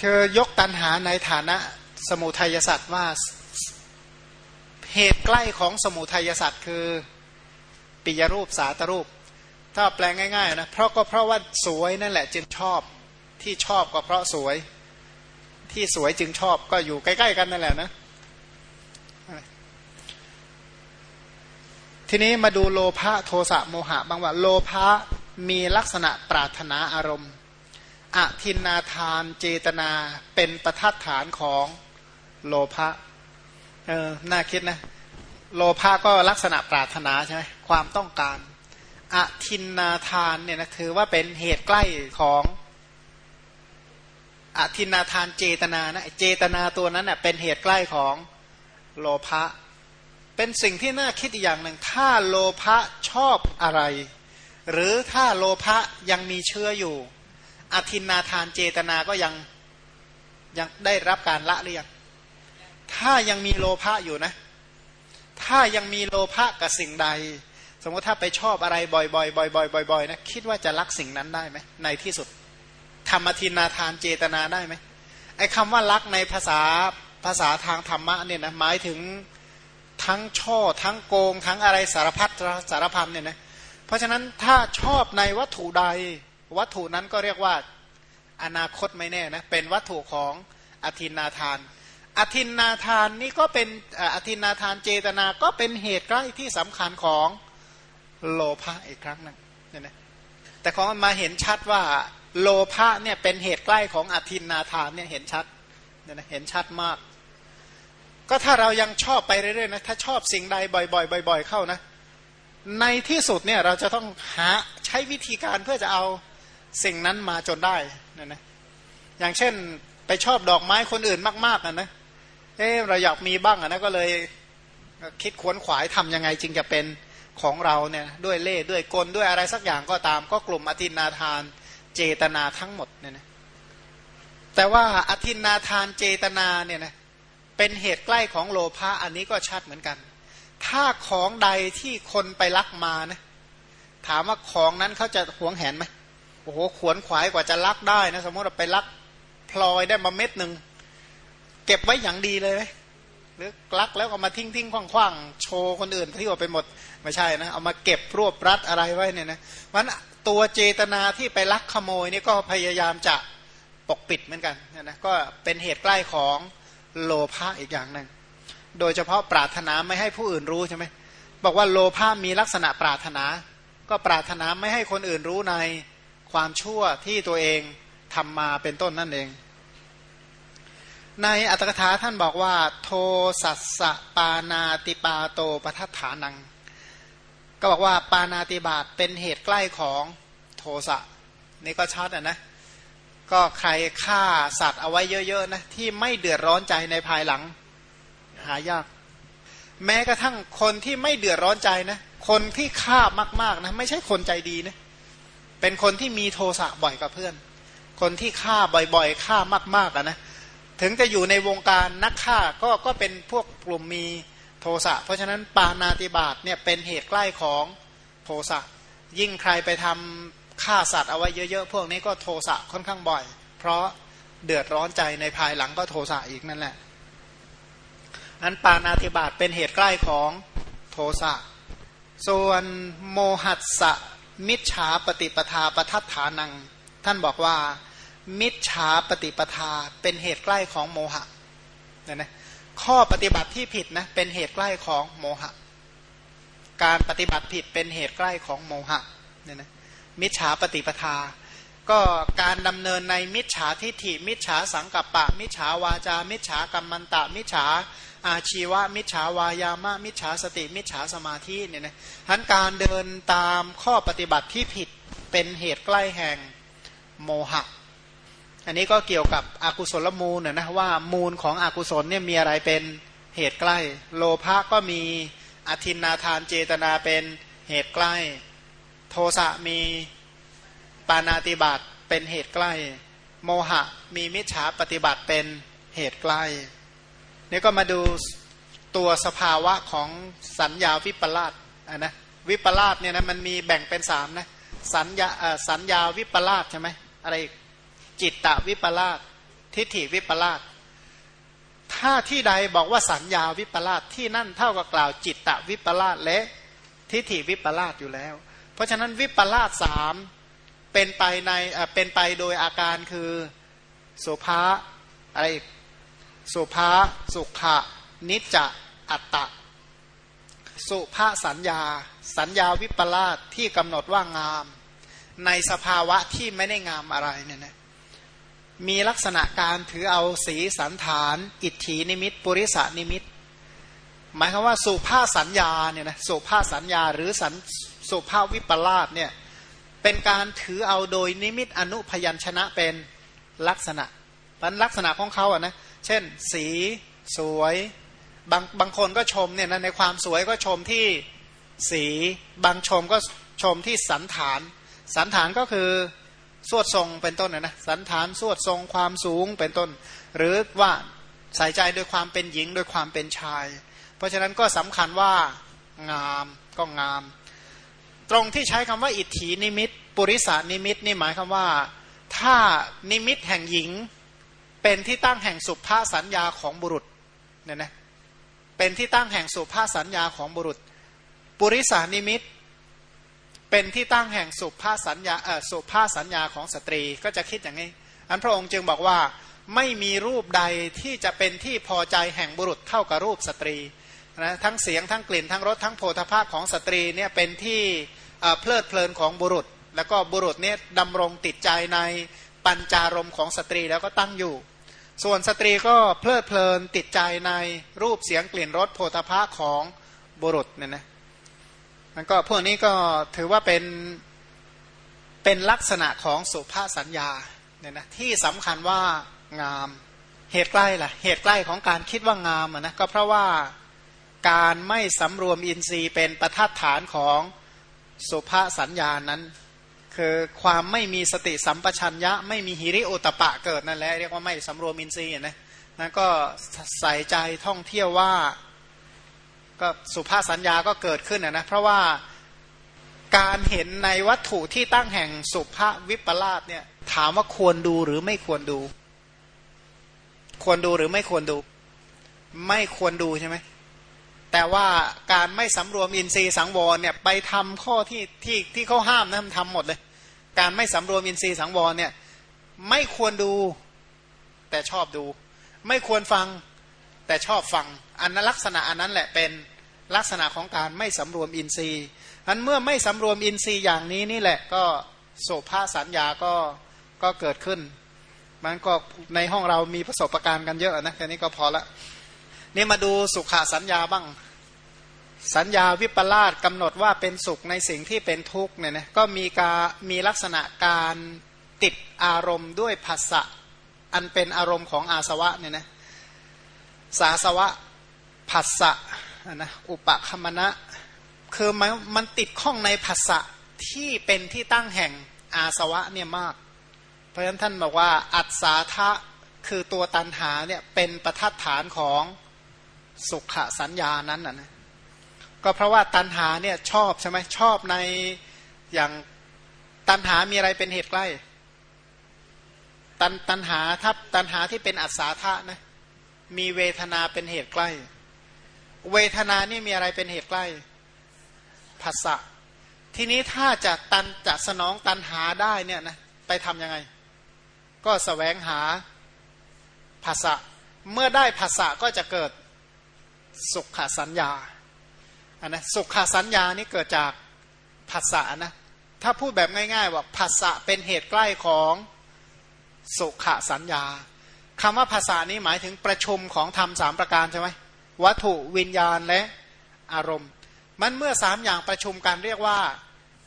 เธอยกตันหาในฐานะสมุทัยสัตว์ว่าเหตุใกล้ของสมุทัยสัตว์คือปิยรูปสาตรูป ถ้าแปลงง่ายๆนะเพราะก็เพราะว่าสวยนั่นแหละจึงชอบที่ชอบก็เพราะสวย ที่สวยจึงชอบก็อยู่ใกล้ ๆ กันนั่นแหละนะ ทีนี้มาดูโลภะโทสะโมหะบางว่าโลภะมีลักษณะปรารถนาอารมณ์ อทินนาทานเจตนาเป็นประทัดฐานของโลภะเออน่าคิดนะ โลภะก็ลักษณะปรารถนาใช่ไหมความต้องการอทินนาทานเนี่ยนะถือว่าเป็นเหตุใกล้ของอทินนาทานเจตนานะเจตนาตัวนั้นเน่ยเป็นเหตุใกล้ของโลภะเป็นสิ่งที่น่าคิดอีกอย่างหนึ่งถ้าโลภะชอบอะไร หรือถ้าโลภะยังมีเชื้ออยู่ อธินนาทานเจตนาก็ยังยังได้รับการละหรือยังถ้ายังมีโลภะอยู่นะ ถ้ายังมีโลภะกับสิ่งใด สมมติถ้าไปชอบอะไรบ่อยๆบ่อยๆบ่อยๆนะคิดว่าจะรักสิ่งนั้นได้ไหมในที่สุดธรรมทินนาทานเจตนาได้ไหมไอ้คำว่ารักในภาษาภาษาทางธรรมะเนี่ยนะหมายถึงทั้งช่อทั้งโกง ทั้งอะไรสารพัดสารพันเนี่ยนะเพราะฉะนั้นถ้าชอบในวัตถุใด วัตถุนั้นก็เรียกว่าอนาคตไม่แน่นะเป็นวัตถุของอธินนาทาน อธินนาทานนี่ก็เป็นอธินนาทานเจตนาก็เป็นเหตุใกล้ที่สำคัญของโลภะอีกครั้งหนึงเนี่ยนะแต่ของมาเห็นชัดว่าโลภะเนี่ยเป็นเหตุใกล้ของอธินนาทานเนี่ยเห็นชัดเนี่ยนะเห็นชัดมาก ก็ถ้าเรายังชอบไปเรื่อยๆนะถ้าชอบสิ่งใดบ่อยๆบ่อย ๆ เข้านะ ในที่สุดเนี่ยเราจะต้องหาใช้วิธีการเพื่อจะเอา สิ่งนั้นมาจนได้นะนะอย่างเช่นไปชอบดอกไม้คนอื่นมากๆนะนะเออเราอยากมีบ้างนะก็เลยคิดขวนขวายทํำยังไงจึงจะเป็นของเราเนี่ยด้วยเล่ด้วยกลด้วยอะไรสักอย่างก็ตาม ก็กลุ่มอธินาทานเจตนาทั้งหมดเนี่ยนะแต่ว่าอธินาทานเจตนาเนี่ยนะเป็นเหตุใกล้ของโลภะอันนี้ก็ชัดเหมือนกัน ถ้าของใดที่คนไปลักมานะถามว่าของนั้นเขาจะหวงแหนไหม อ้โหขวนขวายกว่าจะลักได้นะ สมมติเราไปลักพลอยได้มาเม็ดหนึ่งเก็บไว้อย่างดีเลยหรือลักแล้วเอามาทิ้งทิ้งคว่างคว่างโชว์คนอื่นที่ว่าไปหมดไม่ใช่นะ เอามาเก็บรวบรัดอะไรไว้เนี่ยนะมันตัวเจตนาที่ไปลักขโมยนี่ก็พยายามจะปกปิดเหมือนกันนะก็เป็นเหตุใกล้ของโลภะอีกอย่างหนึ่งโดยเฉพาะปรารถนาไม่ให้ผู้อื่นรู้ใช่ไหมบอกว่าโลภะมีลักษณะปรารถนา ก็ปรารถนาไม่ให้คนอื่นรู้ใน ความชั่วที่ตัวเองทำมาเป็นต้นนั่นเอง ในอัตถกถาท่านบอกว่า โทสัสสะปานาติปาโตปทัฏฐานัง ก็บอกว่าปานาติบาตเป็นเหตุใกล้ของโทสะนี่ก็ชัดอะนะก็ใครฆ่าสัตว์เอาไว้เยอะๆนะที่ไม่เดือดร้อนใจในภายหลัง หายาก แม้กระทั่งคนที่ไม่เดือดร้อนใจนะ คนที่ฆ่ามากๆนะ ไม่ใช่คนใจดีนะเเป็นคนที่มีโทสะบ่อยกับเพื่อน คนที่ฆ่าบ่อยๆฆ่ามากๆอะนะถึงจะอยู่ในวงการนักฆ่าก็ก็เป็นพวกกลุ่มมีโทสะเพราะฉะนั้นปานาติบาตเนี่ยเป็นเหตุใกล้ของโทสะยิ่งใครไปทำฆ่าสัตว์เอาไว้เยอะๆ พวกนี้ก็โทสะค่อนข้างบ่อย เพราะเดือดร้อนใจในภายหลังก็โทสะอีกนั่นแหละ อันปานาติบาตเป็นเหตุใกล้ของโทสะ ส่วนโมหัสสะ มิจฉาปฏิปทาประทัดฐานัง ท่านบอกว่า มิจฉาปฏิปทาเป็นเหตุใกล้ของโมหะเนี่ยนะข้อปฏิบัติที่ผิดนะเป็นเหตุใกล้ของโมหะ การปฏิบัติผิดเป็นเหตุใกล้ของโมหะเนี่ยนะมิจฉาปฏิปทา ก็การดำเนินในมิจฉาทิฏฐิมิจฉาสังกัปปะ มิจฉาวาจา มิจฉากรรมันตะ มิจฉา อาชีวะมิจฉาวายามะมิจฉาสติมิจฉาสมาธิเนี่ยนะทั้นการเดินตามข้อปฏิบัติที่ผิดเป็นเหตุใกล้แห่งโมหะ อันนี้ก็เกี่ยวกับอกุศลมูลนะว่ามูลของอกุศลเนี่ยมีอะไรเป็นเหตุใกล้ โลภะก็มีอธินนาทานเจตนาเป็นเหตุใกล้ โทสะมีปานาติบาตเป็นเหตุใกล้ โมหะมีมิจฉาปฏิบัติเป็นเหตุใกล้ นี่ก็มาดูตัวสภาวะของสัญญาวิปลาสอะนะวิปลาสเนี่ยนะมันมีแบ่งเป็นสามนะสัญญาสัญญาวิปลาสใช่ไหมอะไรจิตตวิปลาสทิฏฐิวิปลาสถ้าที่ใดบอกว่าสัญญาวิปลาสที่นั่นเท่ากับกล่าวจิตตวิปลาสและทิฏฐิวิปลาสอยู่แล้ว เพราะฉะนั้นวิปลาสสามเป็นไปในเป็นไปโดยอาการคือโสภาอะไร สุภาสุขะนิจจะอัตตะ สุภาสัญญา สัญญาวิปลาสที่กำหนดว่างาม ในสภาวะที่ไม่ได้งามอะไรเนี่ยนะมีลักษณะการถือเอาสีสันฐาน อิทธินิมิต ปุริสานิมิต หมายความว่าสุภาสัญญาเนี่ยนะสุภาสัญญาหรือสันสุภาวิปลาสเนี่ยเป็นการถือเอาโดยนิมิตอนุพยัญชนะเป็นลักษณะมันลักษณะของเขาอะนะเเช่น สีสวย บางบางคนก็ชมเนี่ยนะในความสวยก็ชมที่สีบางชมก็ชมที่สันฐาน สันฐานก็คือสวดทรงเป็นต้นนะนะสันฐานสวดทรงความสูงเป็นต้น หรือว่าใส่ใจโดยความเป็นหญิงโดยความเป็นชาย เพราะฉะนั้นก็สำคัญว่างามก็งาม ตรงที่ใช้คำว่าอิตถีนิมิต ปุริสนิมิตนี่หมายคำว่า ถ้านิมิตแห่งหญิง เป็นที่ตั้งแห่งสุภสัญญาของบุรุษเนี่ยนะเป็นที่ตั้งแห่งสุภสัญญาของบุรุษ ปุริสนิมิต เป็นที่ตั้งแห่งสุภาสัญญาเออสุภาสัญญาของสตรีก็จะคิดอย่างนี้ อันพระองค์จึงบอกว่าไม่มีรูปใดที่จะเป็นที่พอใจแห่งบุรุษเท่ากับรูปสตรีนะทั้งเสียงทั้งกลิ่นทั้งรสทั้งโผฏฐัพพะของสตรีเนี่ยเป็นที่เพลิดเพลินของบุรุษ แล้วก็บุรุษเนี่ยดำรงติดใจในปัญจารมณ์ของสตรีแล้วก็ตั้งอยู่ ส่วนสตรีก็เพลิดเพลินติดใจในรูปเสียงกลิ่นรสโผฏฐัพพะของบุรุษเนี่ยนะมันก็พวกนี้ก็ถือว่าเป็นเป็นลักษณะของสุภาษสัญญาเนี่ยนะที่สำคัญว่างามเหตุใกล้ล่ะเหตุใกล้ของการคิดว่างามนะก็เพราะว่าการไม่สำรวมอินทรีย์เป็นประทัดฐานของสุภาษสัญญานั้น คือความไม่มีสติสัมปชัญญะ ไม่มีหิริโอตปะเกิดนั่นแหละเรียกว่าไม่สำรวมอินทรีย์นะนั่นก็ใส่ใจท่องเที่ยวว่าก็สุภาษสัญญาก็เกิดขึ้นนะเพราะว่าการเห็นในวัตถุที่ตั้งแห่งสุภาวิปลาสเนี่ยถามว่าควรดูหรือไม่ควรดู ควรดูหรือไม่ควรดู ไม่ควรดูใช่ไหม แต่ว่าการไม่สำรวมอินทรีย์สังวรเนี่ยไปทำข้อที่ที่ที่เขาห้ามนะทำหมดเลย การไม่สำรวมอินทรีย์สังวรเนี่ยไม่ควรดูแต่ชอบดู ไม่ควรฟังแต่ชอบฟัง อันนั้นลักษณะอันนั้นแหละเป็นลักษณะของการไม่สำรวมอินทรีย์อันเมื่อไม่สำรวมอินทรีย์อย่างนี้นี่แหละก็โสภาสัญญาก็ก็เกิดขึ้น มันก็ในห้องเรามีประสบการณ์กันเยอะนะแค่นี้ก็พอละ นี่มาดูสุขาสัญญาบ้าง สัญญาวิปลาสกำหนดว่าเป็นสุขในสิ่งที่เป็นทุกข์เนี่ยนะก็มีการมีลักษณะการติดอารมณ์ด้วยภาษะอันเป็นอารมณ์ของอาสวะเนี่ยนะสาสวะผัสสะนะอุปคมณะคือมันมันติดข้องในภาษะที่เป็นที่ตั้งแห่งอาสวะเนี่ยมาก เพราะฉะนั้นท่านบอกว่าอัศาทะคือตัวตันหาเนี่ยเป็นประทัดฐานของ สุขสัญญานั้นนะ ก็เพราะว่าตันหาเนี่ยชอบใช่ไหมชอบในอย่างตันหามีอะไรเป็นเหตุใกล้ ตันตันหาถ้าตันหาที่เป็นอัศาทะนะมีเวทนาเป็นเหตุใกล้ เวทนานี่มีอะไรเป็นเหตุใกล้ภาษะทีนี้ถ้าจะตันจะสนองตันหาได้เนี่ยนะไปทำยังไง ก็สแสวงหาภาษะเมื่อได้ภาษะก็จะเกิด สุขสัญญาอันนะสุขสัญญานี่เกิดจากภาษะนะถ้าพูดแบบง่ายๆว่าภาษะเป็นเหตุใกล้ของสุขสัญญาคำว่าภาษานี้หมายถึงประชุมของธรรมสามประการใช่ไหมวัตถุวิญญาณและอารมณ์ มันเมื่อสามอย่างประชุมกันเรียกว่า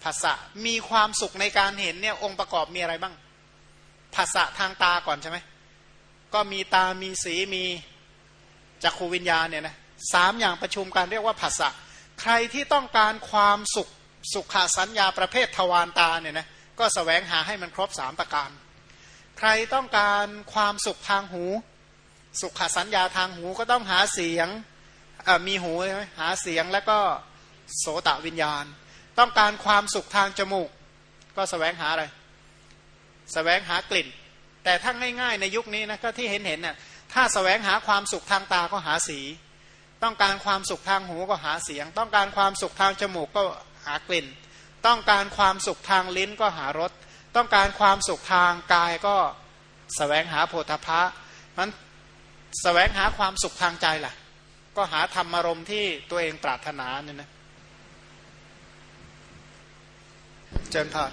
ภาษามีความสุขในการเห็นเนี่ยองค์ประกอบมีอะไรบ้างภาษาทางตาก่อนใช่ไหมก็มีตามีสีมีจักขูวิญญาณเนี่ยนะ สามอย่างประชุมกันเรียกว่าภาษาใครที่ต้องการความสุขสุขสัญญาประเภททวารตาเนี่ยนะก็สแสวงหาให้มันครบสามประการ ใครต้องการความสุขทางหู สุขสัญญาทางหูก็ต้องหาเสียงมีหูใช่ไหมหาเสียงแล้วก็โสตวิญญาณ ต้องการความสุขทางจมูก ก็สแสวงหาอะไรสแสวงหากลิ่น แต่ถ้าง่ายๆในยุคนี้นะก็ที่เห็นเห็นน่ะถ้าสแสวงหาความสุขทางตาก็หาสี ต้องการความสุขทางหูก็หาเสียง ต้องการความสุขทางจมูกก็หากลิ่น ต้องการความสุขทางลิ้นก็หารสต้องการความสุขทางกายก็สแสวงหาโพธพะมันสแสวงหาความสุขทางใจล่ะ ก็หาธรรมารมณ์ที่ตัวเองปรารถนาเนี่ยนะเจนพาน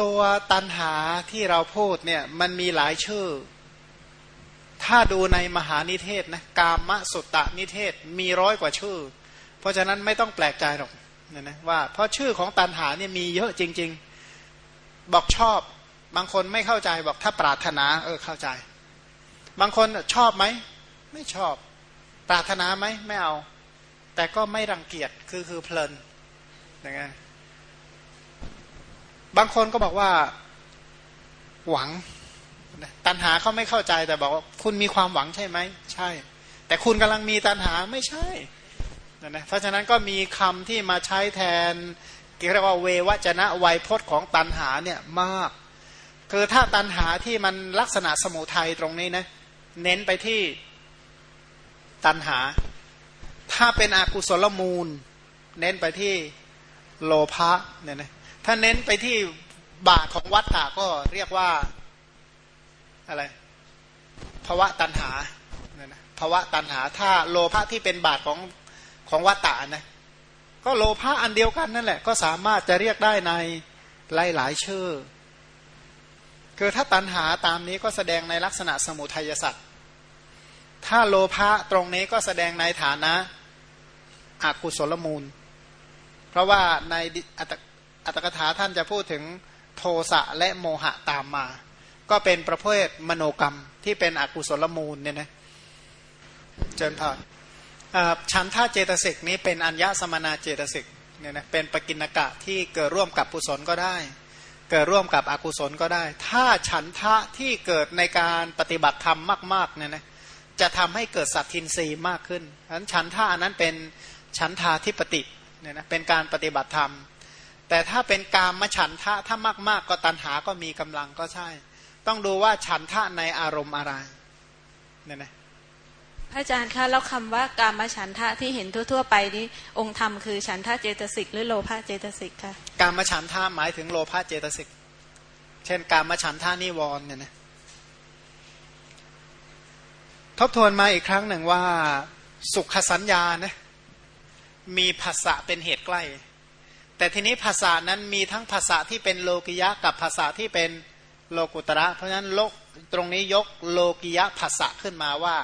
ตัวตันหาที่เราพูดเนี่ยมันมีหลายชื่อ ถ้าดูในมหานิเทศนะกามสุตตนิเทศมีร้อยกว่าชื่อ เพราะฉะนั้นไม่ต้องแปลกใจหรอกนี่ยนะว่าเพราะชื่อของตันหาเนี่ยมีเยอะจริง ๆ บอกชอบบางคนไม่เข้าใจบอกถ้าปรารถนาเออเข้าใจ บางคนชอบไหมไม่ชอบ ปรารถนาไหมไม่เอา แต่ก็ไม่รังเกียจคือคือเพลินอย่างเงี้ยบางคนก็บอกว่า หวัง ตัณหาเขาไม่เข้าใจแต่บอกว่าคุณมีความหวังใช่ไหมใช่ แต่คุณกำลังมีตัณหาไม่ใช่นะเพราะฉะนั้นก็มีคำที่มาใช้แทนเรียกว่าเววจนะไวยพจน์ของตัณหาเนี่ยมาก คือถ้าตัณหาที่มันลักษณะสมุทัยตรงนี้นะเน้นไปที่ตัณหา ถ้าเป็นอกุศลมูล เน้นไปที่โลภะเนี่ยนะถ้าเน้นไปที่บาทของวัตตะก็เรียกว่า อะไรภาวะตันหาเนี่ยนะภาวะตันหา ถ้าโลภะที่เป็นบาทของของวัตตะนะก็โลภะอันเดียวกันนั่นแหละ ก็สามารถจะเรียกได้ในหลายหลายชื่อ คือถ้าตันหาตามนี้ก็แสดงในลักษณะสมุทัยสัตว์ถ้าโลภะตรงนี้ก็แสดงในฐานะอากุศลมูล เพราะว่าในอัตถกถาท่านจะพูดถึงโทสะและโมหะตามมา ก็เป็นประเภทมโนกรรมที่เป็นอกุศลมูลเนี่ยนะเจนพานฉันท่าเจตสิกนี้เป็นอัญญสมนาเจตสิกเนี่ยนะเป็นปกินกะที่เกิดร่วมกับกุศลก็ได้ เกิดร่วมกับอกุศลก็ได้ ถ้าฉันทะที่เกิดในการปฏิบัติธรรมมากๆเนี่ยนะจะทำให้เกิดสัตทินรีมากขึ้นฉะนั้นฉันท่านั้นเป็นฉันทาทิปติเนี่ยนะเป็นการปฏิบัติธรรม แต่ถ้าเป็นกามมฉันทะถ้ามากๆ ก็ตันหาก็มีกำลังก็ใช่ ต้องดูว่าฉันทะในอารมณ์อะไรเนี่ยนะพระอาจารย์คะแล้วคำว่ากามฉันทะที่เห็นทั่ว ๆ ไปนี้องค์ธรรมคือฉันทะเจตสิกหรือโลภะเจตสิกคะกามฉันทะหมายถึงโลภะเจตสิกเช่น กามฉันทะนิวรณ์เนี่ยนะทบทวนมาอีกครั้งหนึ่งว่าสุขสัญญานะมีภาษะเป็นเหตุใกล้ แต่ทีนี้ภาษานั้นมีทั้งภาษาที่เป็นโลกิยะกับภาษาที่เป็น โลกุตระ เพราะฉะนั้นโลกตรงนี้ยกโลกิยะภาษาขึ้นมาว่า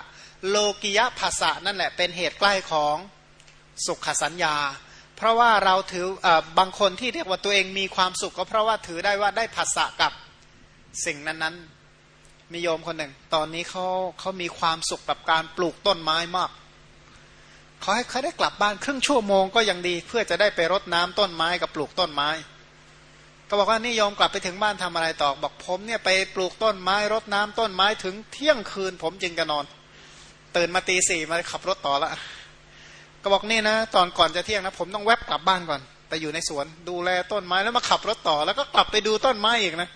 โลกิยะภาษานั่นแหละเป็นเหตุใกล้ของสุขสัญญา เพราะว่าเราถือบางคนที่เรียกว่าตัวเองมีความสุขก็เพราะว่าถือได้ว่าได้ภาษากับสิ่งนั้นๆมีโยมคนหนึ่ง ตอนนี้เขาเขามีความสุขกับการปลูกต้นไม้มากเขาให้เขาได้กลับบ้านครึ่งชั่วโมงก็ยังดีเพื่อจะได้ไปรดน้ำต้นไม้กับปลูกต้นไม้ ก็บอกว่านี่ยอมกลับไปถึงบ้านทำอะไรต่อ บอกผมเนี่ยไปปลูกต้นไม้รดน้ำต้นไม้ถึงเที่ยงคืน ผมจึงจะนอน ตื่นมาตีสี่มาขับรถต่อละก็บอกนี่นะ ตอนก่อนจะเที่ยงนะ ผมต้องแวบกลับบ้านก่อนไปอยู่ในสวน ดูแลต้นไม้แล้วมาขับรถต่อ แล้วก็กลับไปดูต้นไม้อีกนะ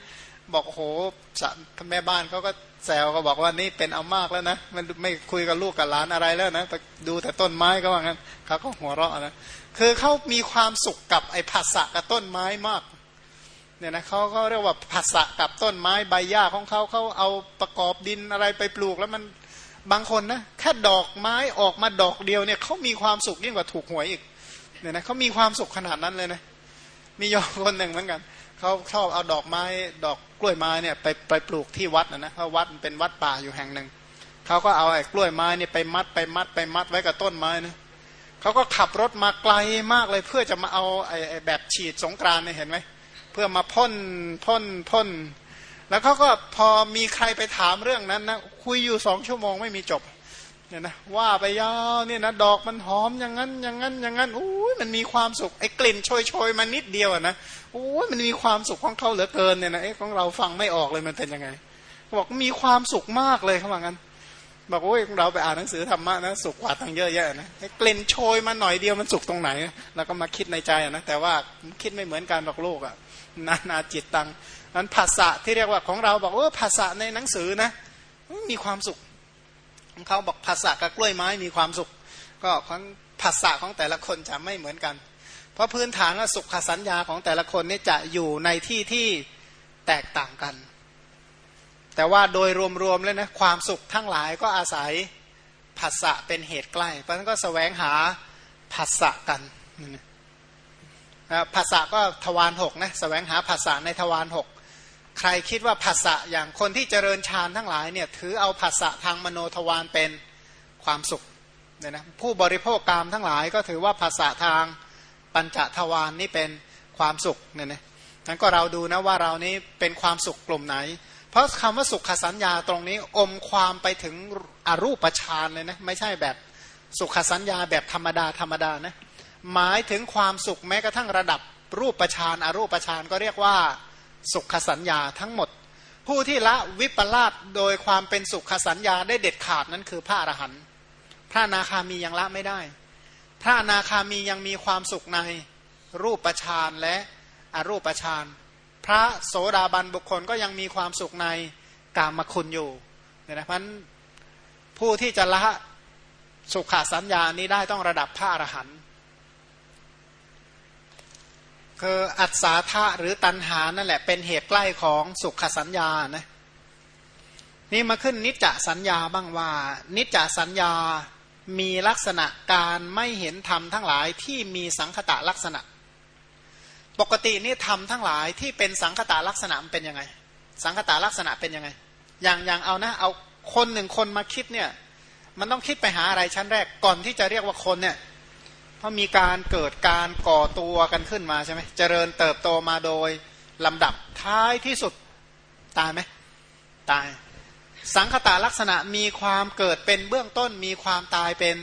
บอกโหแม่บ้านเขาก็แซวก็บอกว่านี่เป็นเอามากแล้วนะมันไม่คุยกับลูกกับหลานอะไรแล้วนะดูแต่ต้นไม้ก็ว่างั้นเขาก็หัวเราะนะคือเขามีความสุขกับไอ้ผัสสะกับต้นไม้มาก เนี่ยนะเขาก็เรียกว่าผัสสะกับต้นไม้ใบหญ้าของเขาเขาเอาประกอบดินอะไรไปปลูกแล้วมันบางคนนะแค่ดอกไม้ออกมาดอกเดียวเนี่ยเขามีความสุขยิ่งกว่าถูกหวยอีกเนี่ยนะเขามีความสุขขนาดนั้นเลยนะมียอคนหนึ่งเหมือนกันเขาชอบเอาดอกไม้ดอกกล้วยไม้เนี่ยไปไปปลูกที่วัดนะนะเพราะวัดเป็นวัดป่าอยู่แห่งหนึ่งเขาก็เอาไอ้กล้วยไม้เนี่ยไปมัดไปมัดไปมัดไว้กับต้นไม้นะเขาก็ขับรถมาไกลมากเลยเพื่อจะมาเอาไอ้แบบฉีดสงกรานเนี่ยเห็นไหม เพื่อมาพ่นพ่นพ่น แล้วเขาก็พอมีใครไปถามเรื่องนั้นนะคุยอยู่สองชั่วโมงไม่มีจบเนี่ยนะว่าไปยาวเนี่ยนะดอกมันหอมอย่างนั้นอย่างนั้นอย่างนั้นอู้มันมีความสุขไอ้กลิ่นโชยโชยมานิดเดียวนะโอ้ยมันมีความสุขของเขาเหลือเกินเนี่ยนะเอ๊ะของเราฟังไม่ออกเลยมันเป็นยังไงบอกมีความสุขมากเลยเขาบอกงั้นบอกโอ้ยเราไปอ่านหนังสือธรรมะนะสุขกว่าตั้งเยอะแยะนะไอ้กลิ่นโชยมาหน่อยเดียวมันสุขตรงไหน แล้วก็มาคิดในใจนะแต่ว่าคิดไม่เหมือนกันหรอกโลกอะ นานาจิตตังนั้นภาษาที่เรียกว่าของเราบอกว่าภาษาในหนังสือนะมีความสุขเขาบอกภาษากับกล้วยไม้มีความสุข ก็ของภาษาของแต่ละคนจะไม่เหมือนกัน เพราะพื้นฐานว่าสุขสัญญาของแต่ละคนนี่จะอยู่ในที่ที่แตกต่างกัน แต่ว่าโดยรวมๆแล้วนะความสุขทั้งหลายก็อาศัยภาษาเป็นเหตุใกล้เพราะนั้นก็สแสวงหาภาษากัน ภาษาก็ทวารหกนะสแสวงหาภาษาในทวารหกใครคิดว่าภาษาอย่างคนที่เจริญฌานทั้งหลายเนี่ยถือเอาภาษาทางมโนทวารเป็นความสุขเนี่ยนะผู้บริโภคกรรมทั้งหลายก็ถือว่าภาษาทางปัญจทวารนนี่เป็นความสุขเนี่ยนะนั้นก็เราดูนะว่าเรานี้เป็นความสุขกลุ่มไหน เพราะคำว่าสุขสัญญาตรงนี้อมความไปถึงอรูปฌานเลยนะไม่ใช่แบบสุขสัญญาแบบธรรมดาธรรมดานะ หมายถึงความสุขแม้กระทั่งระดับรูปฌานอรูปฌานก็เรียกว่าสุขสัญญาทั้งหมด ผู้ที่ละวิปลาสโดยความเป็นสุขสัญญาได้เด็ดขาดนั้นคือพระอรหันต์พระนาคามียังละไม่ได้ พระนาคามียังมีความสุขในรูปฌานและอรูปฌานพระโสดาบันบุคคลก็ยังมีความสุขในกามคุณอยู่เนี่ยนะเพราะผู้ที่จะละสุขสัญญานี้ได้ต้องระดับพระอรหันต์ คืออัศาธาหรือตันหานั่นแหละเป็นเหตุใกล้ของสุขสัญญานะนี่มาขึ้นนิจจสัญญาบ้างว่า นิจจสัญญามีลักษณะการไม่เห็นธรรมทั้งหลายที่มีสังคตะลักษณะ ปกตินี่ธรรมทั้งหลายที่เป็นสังคตะลักษณะมันเป็นยังไง สังคตะลักษณะเป็นยังไง อย่างอย่างเอานะ เอาคนหนึ่งคนมาคิดเนี่ย มันต้องคิดไปหาอะไรชั้นแรกก่อนที่จะเรียกว่าคนเนี่ย ราะมีการเกิดการก่อตัวกันขึ้นมาใช่ไหมเจริญเติบโตมาโดยลำดับท้ายที่สุดตายไหมตาย สังคตาลักษณะมีความเกิดเป็นเบื้องต้น มีความตายเป็น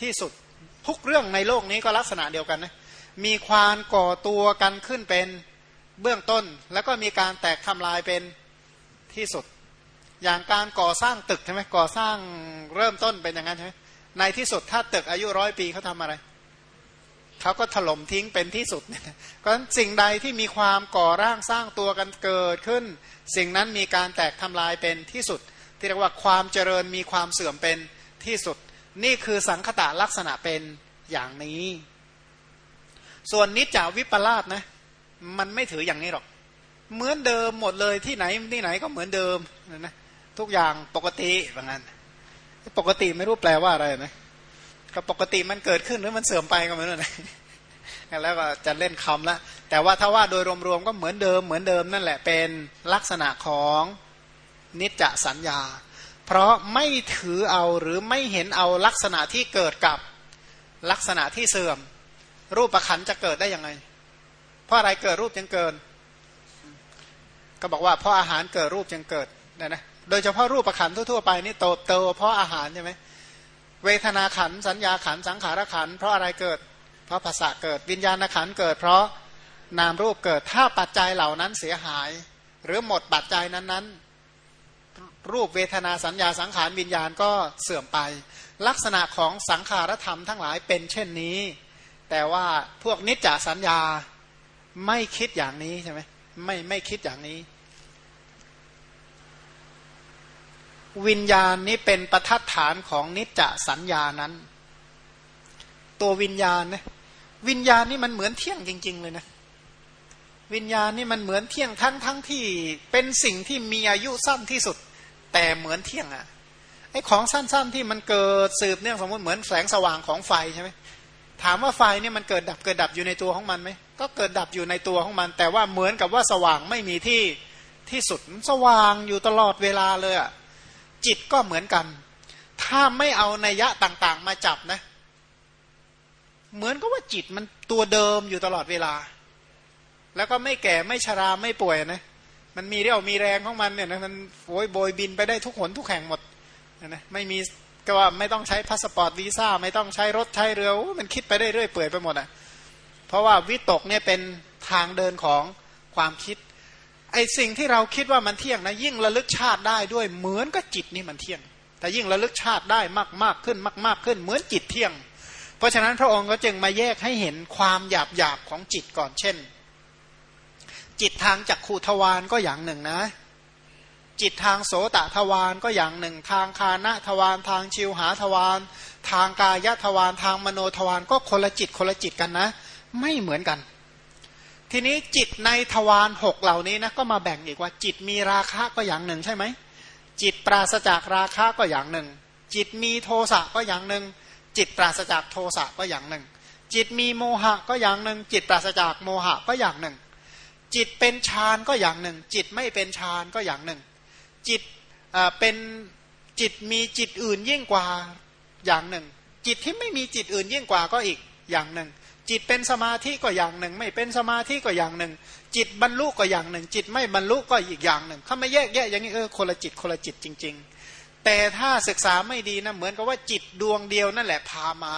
ที่สุด ทุกเรื่องในโลกนี้ก็ลักษณะเดียวกันนะมีความก่อตัวกันขึ้นเป็นเบื้องต้น แล้วก็มีการแตกทำลายเป็นที่สุด อย่างการก่อสร้างตึกใช่ไหมก่อสร้างเริ่มต้นเป็นอย่างนั้นใช่ไหมในที่สุดถ้าตึกอายุร้อยปีเขาทำอะไรเขาก็ถล่มทิ้งเป็นที่สุดเพราะสิ่งใดที่มีความก่อร่างสร้างตัวกันเกิดขึ้น สิ่งนั้นมีการแตกทำลายเป็นที่สุด ที่เรียกว่าความเจริญมีความเสื่อมเป็นที่สุด นี่คือสังคตะลักษณะเป็นอย่างนี้ ส่วนนิจจาวิปลาสนะมันไม่ถืออย่างนี้หรอก เหมือนเดิมหมดเลยที่ไหนที่ไหนก็เหมือนเดิมนะทุกอย่างปกติแบบนั้น ปกติไม่รู้แปลว่าอะไรนะ ก็ปกติมันเกิดขึ้นหรือมันเสื่อมไปก็ไม่รู้นะแล้วก็จะเล่นคำละแต่ว่าถ้าว่าโดยรวมๆก็เหมือนเดิมเหมือนเดิมนั่นแหละเป็นลักษณะของนิจจสัญญา เพราะไม่ถือเอาหรือไม่เห็นเอาลักษณะที่เกิดกับลักษณะที่เสื่อม รูปประคันจะเกิดได้ยังไง เพราะอะไรเกิดรูปจึงเกินก็บอกว่าเพราะอาหารเกิดรูปจึงเกิดนะนะโดยเฉพาะรูปประคันทั่วๆไปนี่โตโตเพราะอาหารใช่ไหม เวทนาขันสัญญาขันสังขารขันเพราะอะไรเกิด เพราะภาษาเกิดวิญญาณขันเกิด เพราะนามรูปเกิดถ้าปัจจัยเหล่านั้นเสียหาย หรือหมดปัจจัยนั้นๆ รูปเวทนาสัญญาสังขารวิญญาณก็เสื่อมไป ลักษณะของสังขารธรรมทั้งหลายเป็นเช่นนี้ แต่ว่าพวกนิจจสัญญาไม่คิดอย่างนี้ใช่ไหมไม่ไม่คิดอย่างนี้ วิญญาณนี้เป็นประทัดฐานของนิจจสัญญานั้น ตัววิญญาณนะวิญญาณนี่มันเหมือนเที่ยงจริง ๆ เลยนะวิญญาณนี่มันเหมือนเที่ยงทั้งทั้งที่เป็นสิ่งที่มีอายุสั้นที่สุด แต่เหมือนเที่ยงอะ่ะไอ้ของสั้น ๆ ที่มันเกิดสืบเนื่องสมมติเหมือนแสงสว่างของไฟใช่ไหมถามว่าไฟเนี่ยมันเกิดดับเกิดดับอยู่ในตัวของมันไหมก็เกิดดับอยู่ในตัวของมัน แต่ว่าเหมือนกับว่าสว่างไม่มีที่ที่สุดสว่างอยู่ตลอดเวลาเลยอะ่ะ จิตก็เหมือนกัน ถ้าไม่เอานัยยะต่าง ๆ มาจับนะ เหมือนกับว่าจิตมันตัวเดิมอยู่ตลอดเวลา แล้วก็ไม่แก่ไม่ชราไม่ป่วยนะ มันมีเรี่ยวมีแรงของมันเนี่ยนะมันโวยโบยบินไปได้ทุกหนทุกแห่งหมดนะไม่มีก็ว่าไม่ต้องใช้พาสปอร์ตวีซ่าไม่ต้องใช้รถใช้เรือมันคิดไปได้เรื่อยเปื่อยไปหมดอะเพราะว่าวิตกเนี่ยเป็นทางเดินของความคิด ไอสิ่งที่เราคิดว่ามันเที่ยงนะยิ่งระลึกชาติได้ด้วยเหมือนกับจิตนี่มันเที่ยง แต่ยิ่งระลึกชาติได้มากมากขึ้นมาก ๆขึ้น เหมือนจิตเที่ยง เพราะฉะนั้นพระองค์ก็จึงมาแยกให้เห็นความหยาบหยาบของจิตก่อนเช่น จิตทางจักขุทวารก็อย่างหนึ่งนะ จิตทางโสตทวารก็อย่างหนึ่ง ทางคานะทวารทางชิวหาทวารทางกายทวารทางมโนทวารก็คนละจิตคนละจิตกันนะ ไม่เหมือนกัน ทีนี้จิตในทวารหกเหล่านี้นะก็มาแบ่งอีกว่า จิตมีราคะก็อย่างหนึ่งใช่ไหมจิตปราศจากราคะก็อย่างหนึ่ง จิตมีโทสะก็อย่างหนึ่ง จิตปราศจากโทสะก็อย่างหนึ่ง จิตมีโมหะก็อย่างหนึ่ง จิตปราศจากโมหะก็อย่างหนึ่ง จิตเป็นฌานก็อย่างหนึ่ง จิตไม่เป็นฌานก็อย่างหนึ่ง จิตเป็นจิตมีจิตอื่นยิ่งกว่าอย่างหนึ่ง จิตที่ไม่มีจิตอื่นยิ่งกว่าก็อีกอย่างหนึ่ง จิตเป็นสมาธิก็อย่างหนึ่ง ไม่เป็นสมาธิก็อย่างหนึ่ง จิตบรรลุก็อย่างหนึ่ง จิตไม่บรรลุก็อีกอย่างหนึ่งเขาไม่แยกแยะอย่างนี้เออคนละจิตคนละจิตจริง ๆ แต่ถ้าศึกษาไม่ดีนะเหมือนกับว่าจิตดวงเดียวนั่นแหละพามา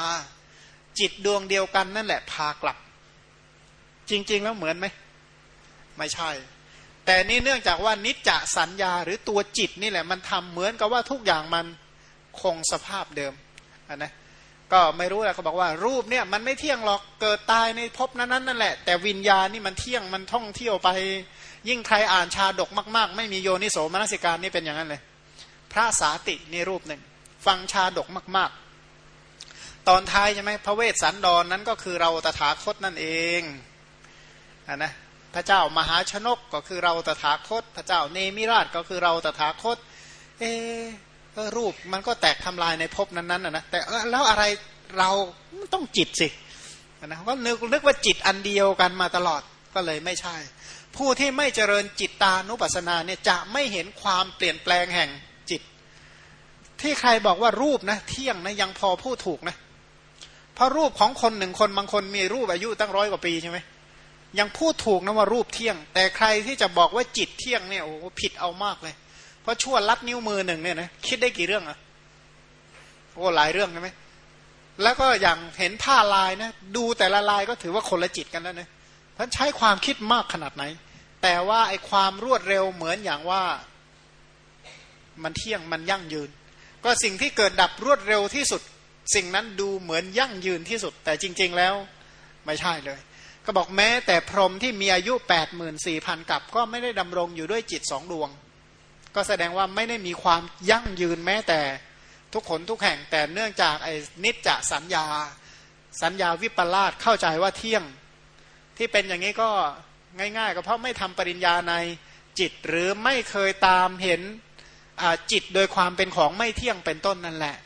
จิตดวงเดียวกันนั่นแหละพากลับ จริง ๆ แล้วเหมือนไหมไม่ใช่ แต่นี่เนื่องจากว่านิจจสัญญาหรือตัวจิตนี่แหละมันทำเหมือนกับว่าทุกอย่างมันคงสภาพเดิมนนะ ก็ไม่รู้แหละเขาบอกว่ารูปเนี่ยมันไม่เที่ยงหรอกเกิดตายในภพนั้นนั่นแหละ แต่วิญญาณนี่มันเที่ยงมันท่องเที่ยวไป ยิ่งใครอ่านชาดกมาก ๆ ไม่มีโยนิโสมนสิการนี่เป็นอย่างนั้นเลย พระสาตินี่รูปหนึ่ง ฟังชาดกมาก ๆ ตอนท้ายใช่ไหมพระเวสสันดรนนั้นก็คือเราตถาคตนั่นเองอนนะพระเจ้ามหาชนกก็คือเราตถาคต พระเจ้าเนมิราชก็คือเราตถาคต เอ รูปมันก็แตกทำลายในภพนั้นๆนะแต่แล้วอะไรเราต้องจิตสินะก็นึกนึกว่าจิตอันเดียวกันมาตลอดก็เลยไม่ใช่ ผู้ที่ไม่เจริญจิตตานุปัสสนาเนี่ยจะไม่เห็นความเปลี่ยนแปลงแห่งจิต ที่ใครบอกว่ารูปนะ เที่ยงนะยังพอพูดถูกนะเพราะรูปของคนหนึ่งคนบางคนมีรูปอายุตั้งร้อยกว่าปีใช่ไหมยังพูดถูกนะว่ารูปเที่ยง แต่ใครที่จะบอกว่าจิตเที่ยงเนี่ยโอ้ผิดเอามากเลย เพราะชั่วลัดนิ้วมือหนึ่งเนี่ยนะคิดได้กี่เรื่องอะโอ้หลายเรื่องใช่ไหมแล้วก็อย่างเห็นผ้าลายนะดูแต่ละลายก็ถือว่าคนละจิตกันแล้วนะท่านใช้ความคิดมากขนาดไหน แต่ว่าไอ้ความรวดเร็วเหมือนอย่างว่ามันเที่ยงมันยั่งยืน ก็สิ่งที่เกิดดับรวดเร็วที่สุด สิ่งนั้นดูเหมือนยั่งยืนที่สุด แต่จริง ๆแล้วไม่ใช่เลย ก็บอกแม้แต่พรหมที่มีอายุ 8 4 0 0 0กับ ก็ไม่ได้ดำรงอยู่ด้วยจิตสองดวง ก็แสดงว่าไม่ได้มีความยั่งยืนแม้แต่ทุกขนทุกแห่งแต่เนื่องจากไอ้นิจจะสัญญา สัญญาวิปลาสเข้าใจว่าเที่ยง ที่เป็นอย่างนี้ก็ง่าย ๆ ก็เพราะไม่ทำปริญญาในจิตหรือไม่เคยตามเห็นจิตโดยความเป็นของไม่เที่ยงเป็นต้นนั่นแหละ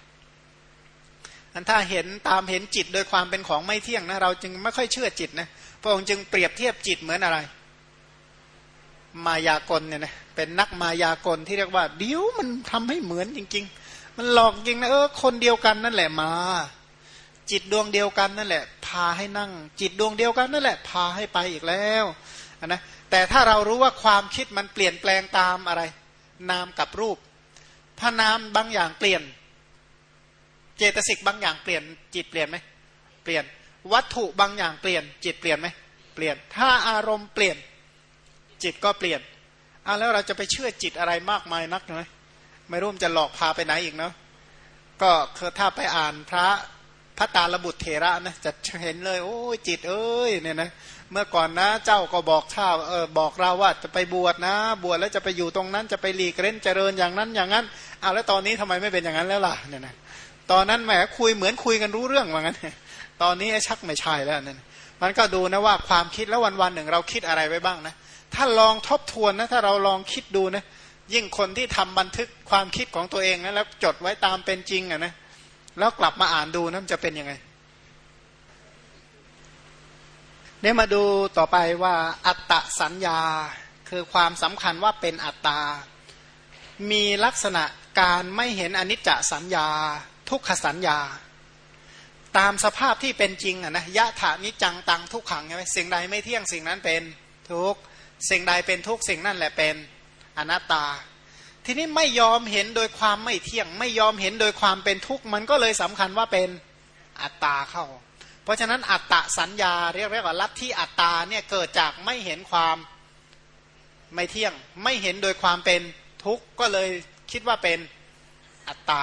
อันถ้าเห็นตามเห็นจิตโดยความเป็นของไม่เที่ยงนะเราจึงไม่ค่อยเชื่อจิตนะพระองค์จึงเปรียบเทียบจิตเหมือนอะไร มายากลเนี่ยนะเป็นนักมายากลที่เรียกว่าเดี๋ยวมันทำให้เหมือนจริง ๆ มันหลอกจริงนะเออคนเดียวกันนั่นแหละมา จิตดวงเดียวกันนั่นแหละ พาให้นั่ง จิตดวงเดียวกันนั่นแหละ พาให้ไปอีกแล้วนะแต่ถ้าเรารู้ว่าความคิดมันเปลี่ยนแปลงตามอะไร นามกับรูปพานามบางอย่างเปลี่ยน เจตสิกบางอย่างเปลี่ยน จิตเปลี่ยนไหมเปลี่ยน วัตถุบางอย่างเปลี่ยน จิตเปลี่ยนไหมเปลี่ยน ถ้าอารมณ์เปลี่ยน จิตก็เปลี่ยนอะแล้วเราจะไปเชื่อจิตอะไรมากมายนักไหมไม่รู้มันจะหลอกพาไปไหนอีกเนาะก็คือถ้าไปอ่านพระพระตาลบุตรเทระนะจะเห็นเลย โอ้ยจิตเอ้ยเนี่ยนะเมื่อก่อนนะเจ้าก็บอกข้าเออบอกเราว่าจะไปบวชนะ บวชแล้วจะไปอยู่ตรงนั้นจะไปหลีกเล่นเจริญอย่างนั้นอย่างนั้นอ้าวแล้วตอนนี้ทำไมไม่เป็นอย่างนั้นแล้วล่ะเนี่ยนะตอนนั้นแหมคุยเหมือนคุยกันรู้เรื่องว่างั้น ตอนนี้ชักไม่ใช่แล้วเนี่ยมันก็ดูนะว่าความคิดแล้ววันวันหนึ่งเราคิดอะไรไว้บ้างนะ ถ้าลองทบทวนนะถ้าเราลองคิดดูนะยิ่งคนที่ทำบันทึกความคิดของตัวเองนะแล้วจดไว้ตามเป็นจริงอะนะแล้วกลับมาอ่านดูนะมันจะเป็นยังไงเนี่ยมาดูต่อไปว่าอัตตสัญญาคือความสำคัญว่าเป็นอัตตา มีลักษณะการไม่เห็นอนิจจสัญญา ทุกขสัญญา ตามสภาพที่เป็นจริงอะนะยะถานิจังตังทุกขังใช่ไหมสิ่งใดไม่เที่ยงสิ่งนั้นเป็นทุก สิ่งใดเป็นทุกสิ่งนั่นแหละเป็นอนัตตา ทีนี้ไม่ยอมเห็นโดยความไม่เที่ยง ไม่ยอมเห็นโดยความเป็นทุกข์มันก็เลยสำคัญว่าเป็นอัตตาเข้า เพราะฉะนั้นอัตตะสัญญาเรียกเรียกว่าลัทธิอัตตาเนี่ยเกิดจากไม่เห็นความไม่เที่ยง ไม่เห็นโดยความเป็นทุกข์ก็เลยคิดว่าเป็นอัตตา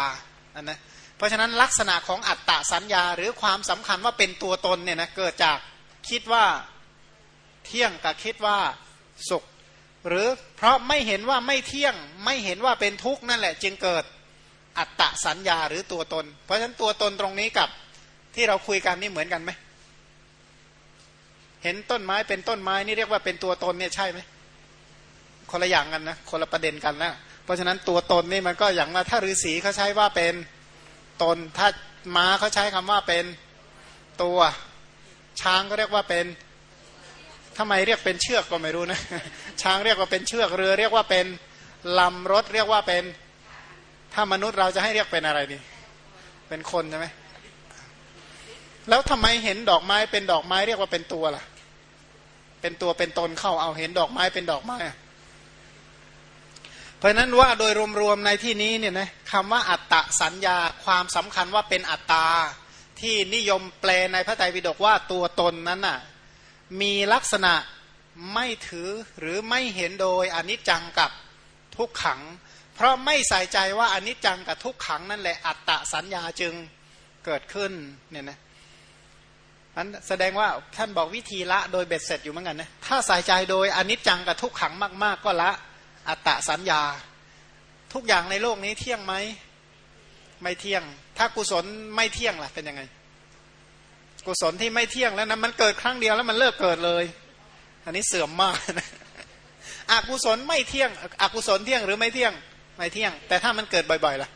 อันนะเพราะฉะนั้นลักษณะของอัตตะสัญญาหรือความสำคัญว่าเป็นตัวตนเนี่ยนะเกิดจากคิดว่าเที่ยงกับคิดว่า สุข หรือเพราะไม่เห็นว่าไม่เที่ยง ไม่เห็นว่าเป็นทุกข์นั่นแหละ จึงเกิดอัตตะสัญญาหรือตัวตน เพราะฉะนั้นตัวตนตรงนี้กับที่เราคุยกันนี่เหมือนกันไหมเห็นต้นไม้เป็นต้นไม้นี่เรียกว่าเป็นตัวตนเนี่ยใช่ไหมคนละอย่างกันนะคนละประเด็นกันนะเพราะฉะนั้นตัวตนนี่มันก็อย่างว่าถ้าฤาษีเขาใช้ว่าเป็นตนถ้าม้าเขาใช้คำว่าเป็นตัวช้างก็เรียกว่าเป็น ทำไมเรียกเป็นเชือกก็ไม่รู้นะ ช้างเรียกว่าเป็นเชือกเรือ เรียกว่าเป็นลำรถเรียกว่าเป็นถ้ามนุษย์เราจะให้เรียกเป็นอะไรดี เป็นคนใช่ไหมแล้วทำไมเห็นดอกไม้เป็นดอกไม้เรียกว่าเป็นตัวล่ะ เป็นตัวเป็นตนเข้าเอาเห็นดอกไม้เป็นดอกไม้เพราะนั้นว่าโดยรวมๆในที่นี้เนี่ยนะคำว่าอัตตะสัญญาความสำคัญว่าเป็นอัตตาที่นิยมแปลในพระไตรปิฎกว่าตัวตนนั้นน่ะ มีลักษณะไม่ถือหรือไม่เห็นโดยอนิจจังกับทุกขัง เพราะไม่ใส่ใจว่าอนิจจังกับทุกขังนั่นแหละอัตตะสัญญาจึงเกิดขึ้นเนี่ยนะอันแสดงว่าท่านบอกวิธีละโดยเบ็ดเสร็จอยู่เหมือนกันนะถ้าใส่ใจโดยอนิจจังกับทุกขังมาก ๆ ก็ละอัตตะสัญญา ทุกอย่างในโลกนี้เที่ยงไหมไม่เที่ยง ถ้ากุศลไม่เที่ยงล่ะเป็นยังไง กุศลที่ไม่เที่ยงแล้วนะมันเกิดครั้งเดียวแล้วมันเลิกเกิดเลย อันนี้เสื่อมมากนะอกุศลไม่เที่ยงอกุศลเที่ยงหรือไม่เที่ยงไม่เที่ยง แต่ถ้ามันเกิดบ่อยๆล่ะ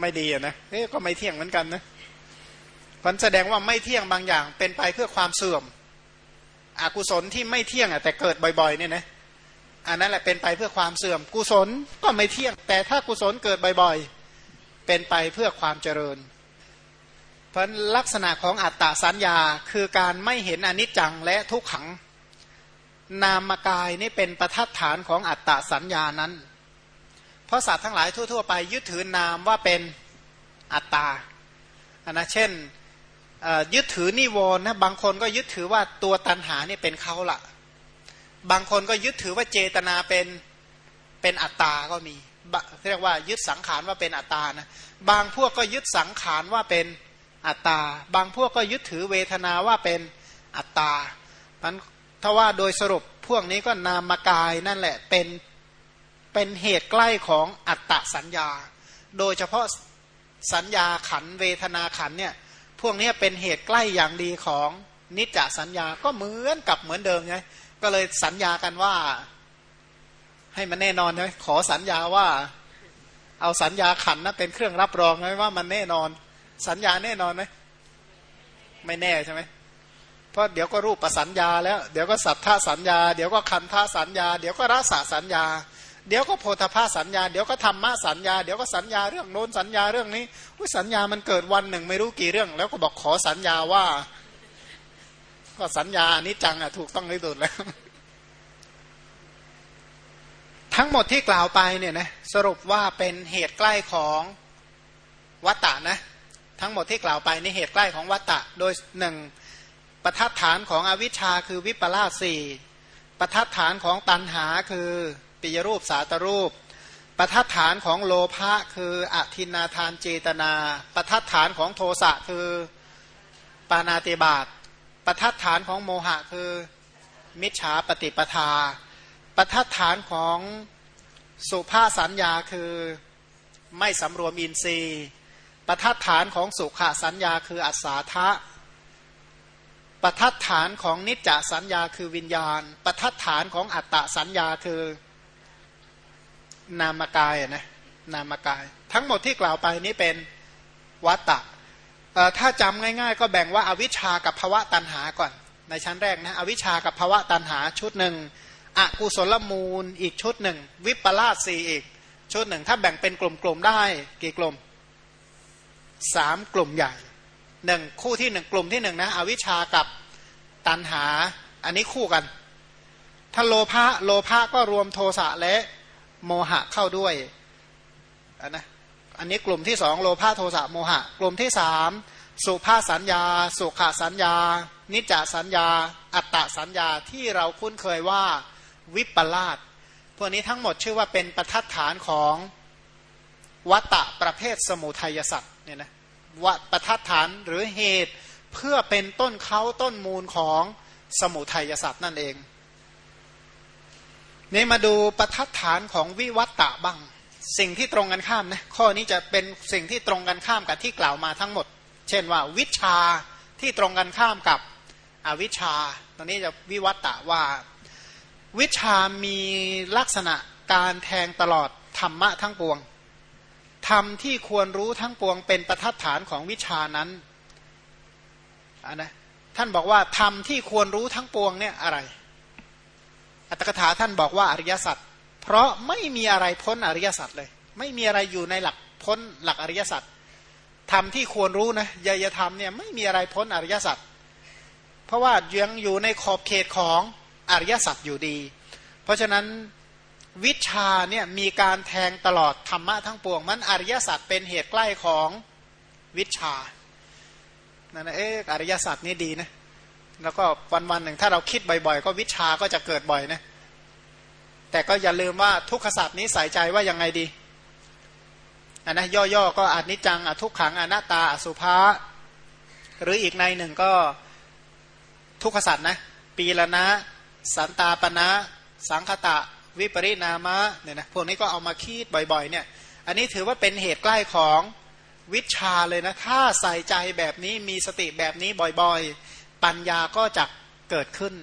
ไม่ดีนะเอ๊ก็ไม่เที่ยงเหมือนกันนะมันแสดงว่าไม่เที่ยงบางอย่าง เป็นไปเพื่อความเสื่อม อกุศลที่ไม่เที่ยงอะแต่เกิดบ่อยๆเนี่ยนะอันนั้นแหละเป็นไปเพื่อความเสื่อม กุศลก็ไม่เที่ยง แต่ถ้ากุศลเกิดบ่อยๆ เป็นไปเพื่อความเจริญ เพราะลักษณะของอัตตาสัญญาคือการไม่เห็นอนิจจังและทุกขัง นามกายนี่เป็นประทัดฐานของอัตตาสัญญานั้น เพราะสัตว์ทั้งหลายทั่ว ๆ ไปยึดถือนามว่าเป็นอัตตาอันนะเช่นยึดถือนิวรณ์นะบางคนก็ยึดถือว่าตัวตันหานี่เป็นเขาละบางคนก็ยึดถือว่าเจตนาเป็นเป็นอัตตาก็มีเรียกว่ายึดสังขารว่าเป็นอัตตานะบางพวกก็ยึดสังขารว่าเป็น อัตตา บางพวกก็ยึดถือเวทนาว่าเป็นอัตตาพันถ้าว่าโดยสรุปพวกนี้ก็นามกายนั่นแหละเป็นเป็นเหตุใกล้ของอัตตสัญญา โดยเฉพาะสัญญาขันเวทนาขันเนี่ยพวกนี้เป็นเหตุใกล้อย่างดีของนิจจสัญญาก็เหมือนกับเหมือนเดิมไงก็เลยสัญญากันว่า ให้มันแน่นอนใช่ไหมขอสัญญาว่า เอาสัญญาขันนะเป็นเครื่องรับรองไหมว่ามันแน่นอน สัญญาแน่นอนไหมไม่แน่ใช่ไหมเพราะเดี๋ยวก็รูปประสัญญาแล้ว เดี๋ยวก็สัทธาสัญญา เดี๋ยวก็คันธาสัญญา เดี๋ยวก็รสสัญญา เดี๋ยวก็โพธภาสัญญา เดี๋ยวก็ธรรมะสัญญา เดี๋ยวก็สัญญาเรื่องโน้นสัญญาเรื่องนี้สัญญามันเกิดวันหนึ่งไม่รู้กี่เรื่อง แล้วก็บอกขอสัญญาว่า ก็สัญญานิจังอะถูกต้องที่สุดแล้ว ทั้งหมดที่กล่าวไปเนี่ยนะสรุปว่าเป็นเหตุใกล้ของวัตตะนะ ทั้งหมดที่กล่าวไปในเหตุใกล้ของวัตตะ โดยหนึ่งประทัดฐานของอวิชชาคือวิปลาสสี่ประทัดฐานของตันหาคือปิยรูปสาตรูป ประทัดฐานของโลภะคืออธินาทานเจตนา ประทัดฐานของโทสะคือปานาติบาตประทัดฐานของโมหะคือ มิจฉาปฏิปทา ประทัดฐานของสุภาสัญญาคือไม่สำรวมอินทรีย์ ประทัดฐานของสุขสัญญาคืออัศาทะประทัดฐานของนิจจสัญญาคือวิญญาณ ประทัดฐานของอัตตสัญญาคือนามกายนะนามกาย ทั้งหมดที่กล่าวไปนี้เป็นวัตตะถ้าจำง่าย ๆ ก็แบ่งว่าอาวิชากับภวะตันหาก่อน ในชั้นแรกนะอวิชากับภวะตันหาชุดหนึ่งอกุศลมูลอีกชุดหนึ่ง วิปลาสสีอีกชุดหนึ่ง ถ้าแบ่งเป็นกลุ่มๆได้กี่กลุ่ม สามกลุ่มใหญ่หนึ่งคู่ที่หนึ่งกลุ่มที่หนึ่งนะอวิชากับตันหา อันนี้คู่กันถ้าโลภะโลภะก็รวมโทสะและโมหะเข้าด้วยอันนะอันนี้กลุ่มที่สองโลภะโทสะโมหะ กลุ่มที่สามสุภาสัญญา สุขสัญญา นิจจสัญญา อัตตสัญญาที่เราคุ้นเคยว่าวิปลาสพวกนี้ทั้งหมดชื่อว่าเป็นประทัดฐานของวัตตะประเภทสมุทัยสัตว์ เนี่ยนะวัประทัดฐานหรือเหตุเพื่อเป็นต้นเขาต้นมูลของสมุทัยสัตว์นั่นเอง นี่มาดูประทัดฐานของวิวัตตะบ้าง สิ่งที่ตรงกันข้ามนะข้อนี้จะเป็นสิ่งที่ตรงกันข้ามกับที่กล่าวมาทั้งหมด เช่นว่าวิชาที่ตรงกันข้ามกับอวิชาตรงนี้จะวิวัตตะว่า วิชามีลักษณะการแทงตลอดธรรมะทั้งปวง ธรรมที่ควรรู้ทั้งปวงเป็นประทัดฐานของวิชานั้นนนะท่านบอกว่าธรรมที่ควรรู้ทั้งปวงเนี่ยอะไร อัตถกถาท่านบอกว่าอริยสัจเพราะไม่มีอะไรพ้นอริยสัจเลย ไม่มีอะไรอยู่ในหลักพ้นหลักอริยสัจธรรมที่ควรรู้นะยยธรรมเนี่ยไม่มีอะไรพ้นอริยสัจเพราะว่ายังอยู่ในขอบเขตของอริยสัจอยู่ดี เพราะฉะนั้น วิชาเนี่ยมีการแทงตลอดธรรมะทั้งปวง มันอริยสัจเป็นเหตุใกล้ของวิชานั่นนะเอออริยสัจนี่ดีนะแล้วก็วันวันหนึ่งถ้าเราคิดบ่อยๆ ก็วิชาก็จะเกิดบ่อยนะแต่ก็อย่าลืมว่าทุกขสัตว์นี้ใส่ใจว่ายังไงดีอันนะย่อๆก็อนิจจังอทุกขังอนัตตาอสุภาหรืออีกในหนึ่งก็ทุกขสัตว์นะ ปีละนะ สันตาปณะสังคตะ วิปริณามะเนี่ยนะพวกนี้ก็เอามาคิดบ่อยๆเนี่ยอันนี้ถือว่าเป็นเหตุใกล้ของวิชาเลยนะถ้าใส่ใจแบบนี้มีสติแบบนี้บ่อยๆ ปัญญาก็จะเกิดขึ้น